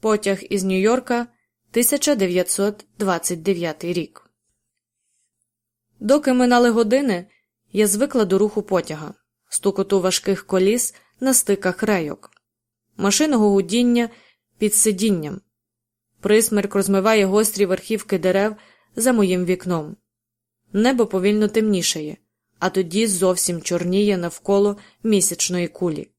Потяг із Нью-Йорка, 1929 рік. Доки минали години, я звикла до руху потяга, стукоту важких коліс на стиках рейок, машинного гудіння під сидінням. Присмерк розмиває гострі верхівки дерев за моїм вікном. Небо повільно темнішає, а тоді зовсім чорніє навколо місячної кулі.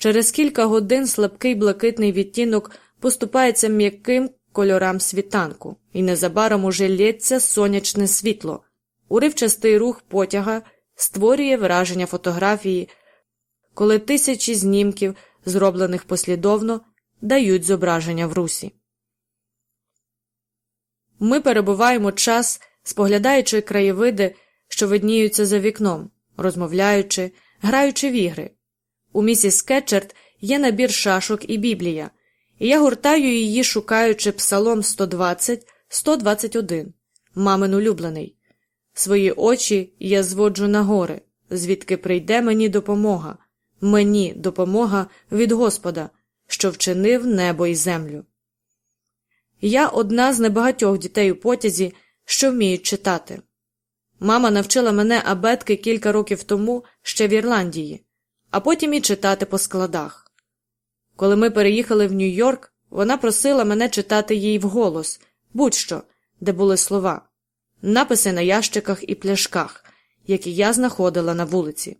Через кілька годин слабкий блакитний відтінок поступається м'яким кольорам світанку, і незабаром уже лється сонячне світло. Уривчастий рух потяга створює враження фотографії, коли тисячі знімків, зроблених послідовно, дають зображення в русі. Ми перебуваємо час, споглядаючи краєвиди, що видніються за вікном, розмовляючи, граючи в ігри. У місіс Кетчерт є набір шашок і біблія, і я гуртаю її, шукаючи псалом 120, 121, мамин улюблений. Свої очі я зводжу на гори, звідки прийде мені допомога, мені допомога від Господа, що вчинив небо і землю. Я одна з небагатьох дітей у потязі, що вміють читати. Мама навчила мене абетки кілька років тому ще в Ірландії, а потім і читати по складах. Коли ми переїхали в Нью-Йорк, вона просила мене читати їй вголос, будь-що, де були слова, написи на ящиках і пляшках, які я знаходила на вулиці.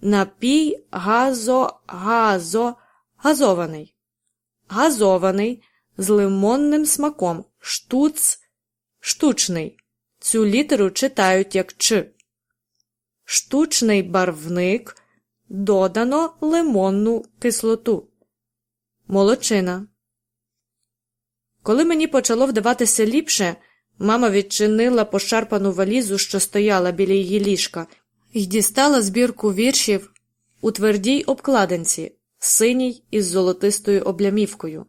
Напій газо, газо, газований, газований з лимонним смаком, штуц, штучний. Цю літеру читають як Ч. Штучний барвник додано лимонну кислоту. Молочина. Коли мені почало вдаватися ліпше, мама відчинила пошарпану валізу, що стояла біля її ліжка, і дістала збірку віршів у твердій обкладинці, синій із золотистою облямівкою.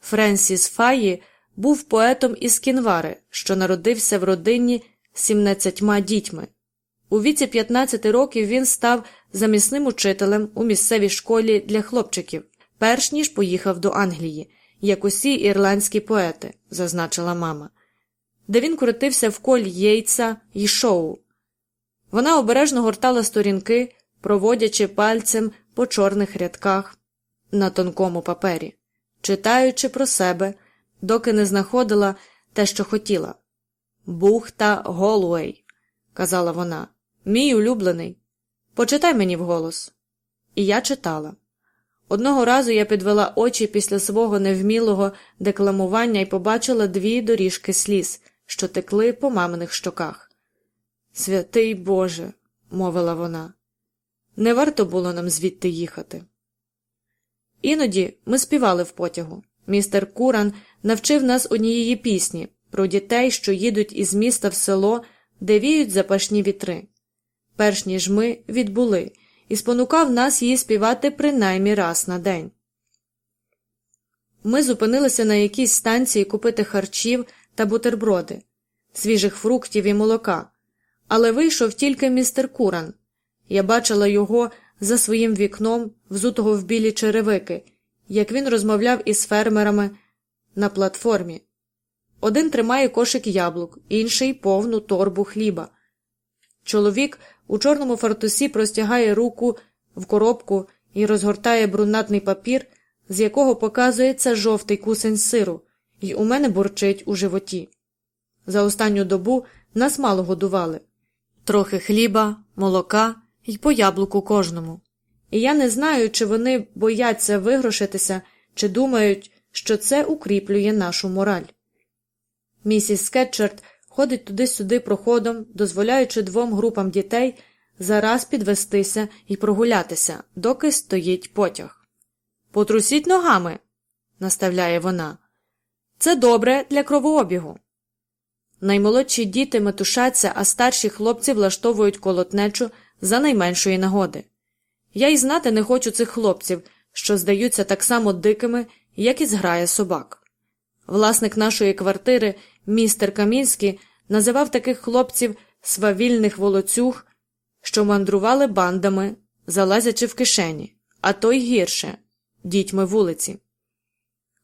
Френсіс Фаї був поетом із Кінвари, що народився в родині 17 дітьми. У віці 15 років він став замісним учителем у місцевій школі для хлопчиків, перш ніж поїхав до Англії, як усі ірландські поети, зазначила мама, де він крутився в колі Єйца й шоу. Вона обережно гортала сторінки, проводячи пальцем по чорних рядках на тонкому папері, читаючи про себе, доки не знаходила те, що хотіла. Бухта Голуей, казала вона, мій улюблений. Почитай мені вголос. І я читала. Одного разу я підвела очі після свого невмілого декламування і побачила дві доріжки сліз, що текли по маминих щоках. Святий Боже, мовила вона, не варто було нам звідти їхати. Іноді ми співали в потягу. Містер Куран навчив нас однієї пісні про дітей, що їдуть із міста в село, де віють запашні вітри. Перш ніж ми відбули, і спонукав нас її співати принаймні раз на день. Ми зупинилися на якійсь станції купити харчів та бутерброди, свіжих фруктів і молока, але вийшов тільки містер Куран. Я бачила його за своїм вікном, взутого в білі черевики, як він розмовляв із фермерами на платформі. Один тримає кошик яблук, інший повну торбу хліба. Чоловік у чорному фартусі простягає руку в коробку і розгортає брунатний папір, з якого показується жовтий кусень сиру, і у мене бурчить у животі. За останню добу нас мало годували трохи хліба, молока і по яблуку кожному. І я не знаю, чи вони бояться вигрошитися, чи думають, що це укріплює нашу мораль. Місіс Скетчерт ходить туди-сюди проходом, дозволяючи двом групам дітей зараз підвестися і прогулятися, доки стоїть потяг. Потрусіть ногами, наставляє вона. Це добре для кровообігу. Наймолодші діти метушаться, а старші хлопці влаштовують колотнечу за найменшої нагоди. Я й знати не хочу цих хлопців, що здаються так само дикими, як і зграє собак. Власник нашої квартири, містер Камінський, називав таких хлопців свавільних волоцюг, що мандрували бандами, залазячи в кишені, а то й гірше дітьми вулиці.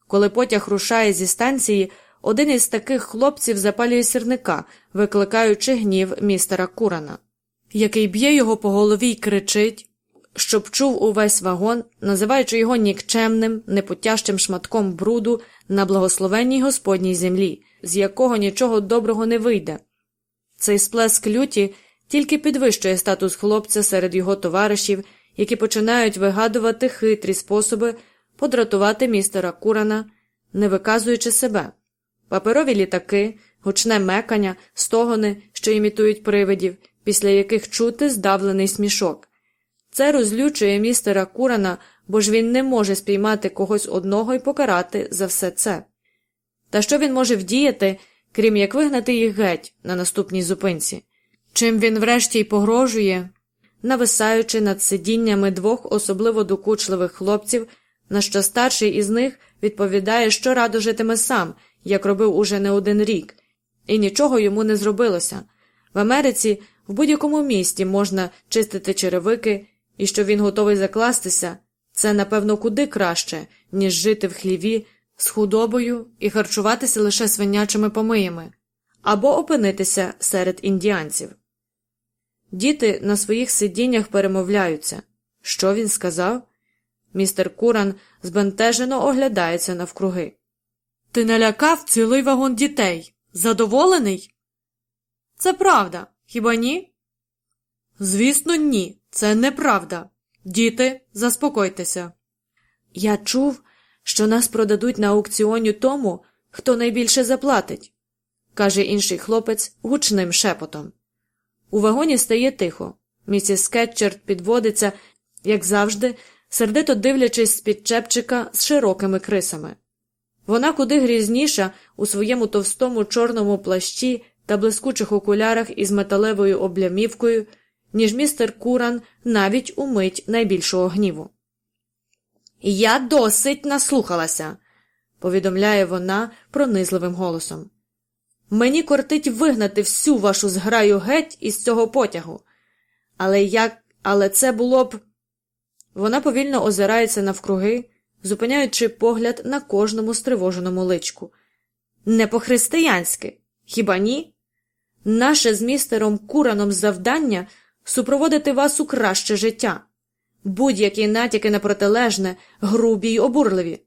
Коли потяг рушає зі станції, один із таких хлопців запалює сірника, викликаючи гнів містера Курана, який б'є його по голові й кричить, щоб чув увесь вагон, називаючи його нікчемним, непотяжчим шматком бруду на благословенній Господній землі, з якого нічого доброго не вийде. Цей сплеск люті тільки підвищує статус хлопця серед його товаришів, які починають вигадувати хитрі способи подратувати містера Курана, не виказуючи себе. Паперові літаки, гучне мекання, стогони, що імітують привидів, після яких чути здавлений смішок. Це розлючує містера Курана, бо ж він не може спіймати когось одного і покарати за все це. Та що він може вдіяти, крім як вигнати їх геть на наступній зупинці? Чим він врешті й погрожує, нависаючи над сидіннями двох особливо докучливих хлопців, на що старший із них відповідає, що радо житиме сам, як робив уже не один рік, і нічого йому не зробилося. В Америці в будь-якому місті можна чистити черевики, і що він готовий закластися, це, напевно, куди краще, ніж жити в хліві з худобою і харчуватися лише свинячими помиями, або опинитися серед індіанців. Діти на своїх сидіннях перемовляються. Що він сказав? Містер Куран збентежено оглядається навкруги. Ти налякав цілий вагон дітей. Задоволений? Це правда, хіба ні? Звісно, ні. Це неправда. Діти, заспокойтеся. Я чув, що нас продадуть на аукціоні тому, хто найбільше заплатить, каже інший хлопець гучним шепотом. У вагоні стає тихо. Місіс Кетчерт підводиться, як завжди, сердито дивлячись з під чепчика з широкими крисами. Вона куди грізніша у своєму товстому чорному плащі та блискучих окулярах із металевою облямівкою, ніж містер Куран навіть у мить найбільшого гніву. Я досить наслухалася, повідомляє вона пронизливим голосом. Мені кортить вигнати всю вашу зграю геть із цього потягу. Але як. Але це було б. Вона повільно озирається навкруги, зупиняючи погляд на кожному стривоженому личку. Не по-християнськи, хіба ні? Наше з містером Кураном завдання супроводити вас у краще життя. Будь-які натяки на протилежне, грубі й обурливі.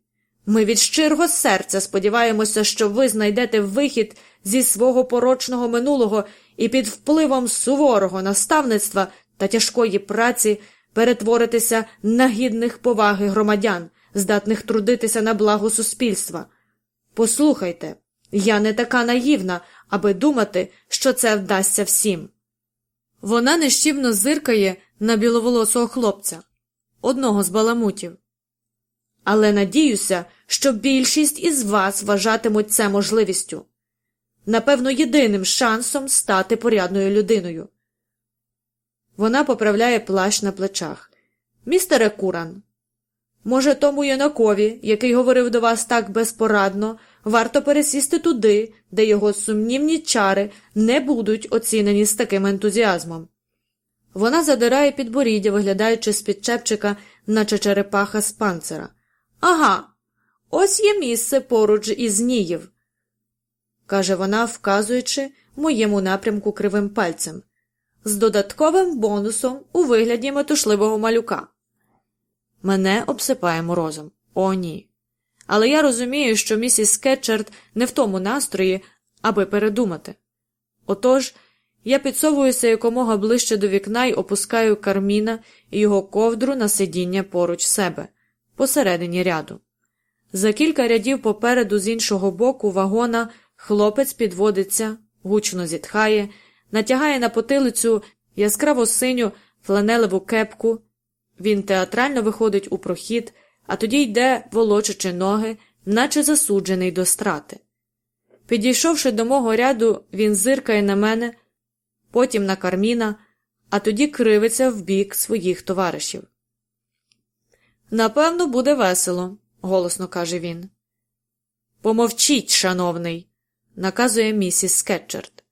Ми від щирого серця сподіваємося, що ви знайдете вихід зі свого порочного минулого і під впливом суворого наставництва та тяжкої праці перетворитися на гідних поваги громадян, здатних трудитися на благо суспільства. Послухайте, я не така наївна, аби думати, що це вдасться всім. Вона нещівно зиркає на біловолосого хлопця, одного з баламутів. Але надіюся, що більшість із вас вважатимуть це можливістю напевно, єдиним шансом стати порядною людиною. Вона поправляє плащ на плечах. Містере Куран, може, тому юнакові, який говорив до вас так безпорадно, варто пересісти туди, де його сумнівні чари не будуть оцінені з таким ентузіазмом. Вона задирає підборіддя, виглядаючи з під чепчика, наче черепаха з панцира. Ага, ось є місце поруч із Ніїв каже вона, вказуючи моєму напрямку кривим пальцем, з додатковим бонусом у вигляді метушливого малюка. Мене обсипає морозом. О, ні. Але я розумію, що місіс Кетчерт не в тому настрої, аби передумати. Отож, я підсовуюся якомога ближче до вікна і опускаю карміна і його ковдру на сидіння поруч себе, посередині ряду. За кілька рядів попереду з іншого боку вагона Хлопець підводиться, гучно зітхає, натягає на потилицю яскраво синю фланелеву кепку. Він театрально виходить у прохід, а тоді йде, волочачи ноги, наче засуджений до страти. Підійшовши до мого ряду, він зиркає на мене, потім на карміна, а тоді кривиться в бік своїх товаришів. Напевно, буде весело, голосно каже він. Помовчіть, шановний наказує місіс Скетчерт.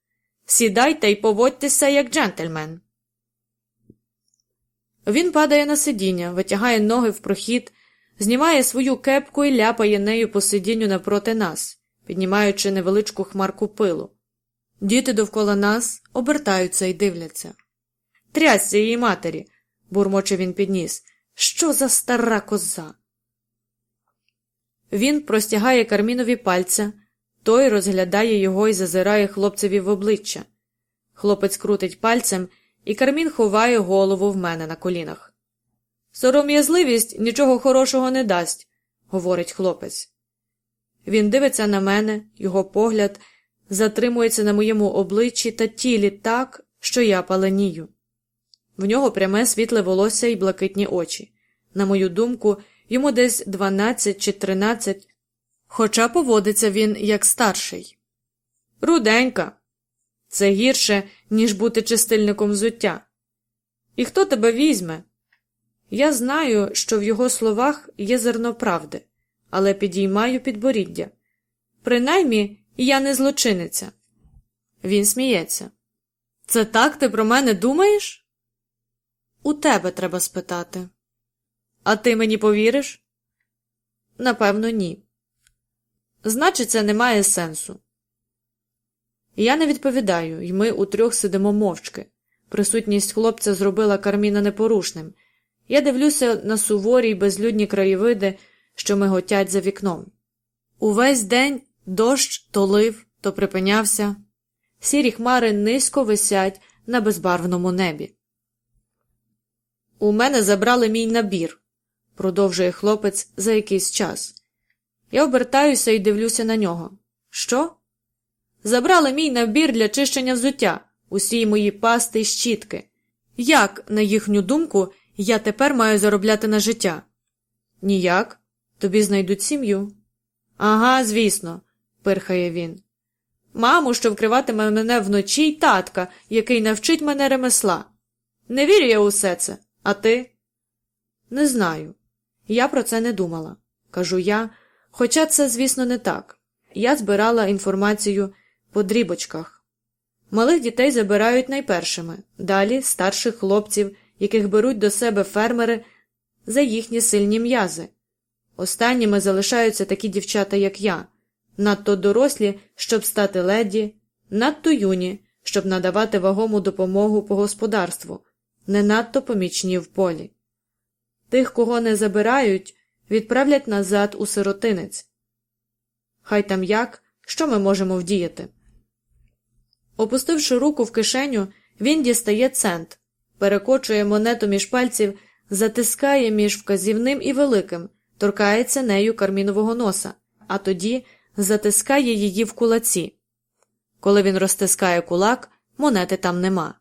Сідайте й поводьтеся, як джентльмен. Він падає на сидіння, витягає ноги в прохід, знімає свою кепку і ляпає нею по сидінню напроти нас, піднімаючи невеличку хмарку пилу. Діти довкола нас обертаються і дивляться. Трясся її матері, бурмоче він підніс. Що за стара коза? Він простягає Кармінові пальця, той розглядає його і зазирає хлопцеві в обличчя. Хлопець крутить пальцем, і Кармін ховає голову в мене на колінах. Сором'язливість нічого хорошого не дасть, говорить хлопець. Він дивиться на мене, його погляд затримується на моєму обличчі та тілі так, що я паленію. В нього пряме світле волосся і блакитні очі. На мою думку, йому десь 12 чи 13, хоча поводиться він як старший. Руденька. Це гірше, ніж бути чистильником взуття. І хто тебе візьме? Я знаю, що в його словах є зерно правди, але підіймаю підборіддя. Принаймні, я не злочиниця. Він сміється. Це так ти про мене думаєш? У тебе треба спитати. А ти мені повіриш? Напевно, ні. Значить, це не має сенсу. Я не відповідаю, і ми утрьох сидимо мовчки. Присутність хлопця зробила Карміна непорушним. Я дивлюся на суворі й безлюдні краєвиди, що миготять за вікном. Увесь день дощ то лив, то припинявся, сірі хмари низько висять на безбарвному небі. У мене забрали мій набір, продовжує хлопець за якийсь час. Я обертаюся і дивлюся на нього. Що? Забрали мій набір для чищення взуття, усі мої пасти й щітки. Як, на їхню думку, я тепер маю заробляти на життя? Ніяк. Тобі знайдуть сім'ю. Ага, звісно, пирхає він. Маму, що вкриватиме мене вночі, й татка, який навчить мене ремесла. Не вірю я усе це, а ти? Не знаю. Я про це не думала, кажу я, хоча це, звісно, не так. Я збирала інформацію по дрібочках. Малих дітей забирають найпершими, далі старших хлопців, яких беруть до себе фермери за їхні сильні м'язи. Останніми залишаються такі дівчата, як я, надто дорослі, щоб стати леді, надто юні, щоб надавати вагому допомогу по господарству, не надто помічні в полі. Тих, кого не забирають, відправлять назад у сиротинець. Хай там як, що ми можемо вдіяти. Опустивши руку в кишеню, він дістає цент, перекочує монету між пальців, затискає між вказівним і великим, торкається нею кармінового носа, а тоді затискає її в кулаці. Коли він розтискає кулак, монети там нема.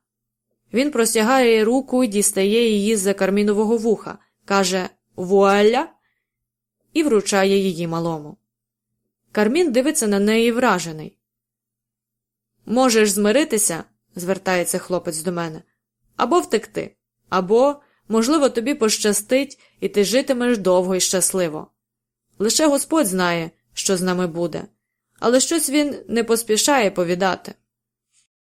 Він простягає руку і дістає її з-за кармінового вуха, каже Вуаля і вручає її малому. Кармін дивиться на неї вражений. Можеш змиритися, звертається хлопець до мене, або втекти, або, можливо, тобі пощастить, і ти житимеш довго і щасливо. Лише Господь знає, що з нами буде, але щось він не поспішає повідати.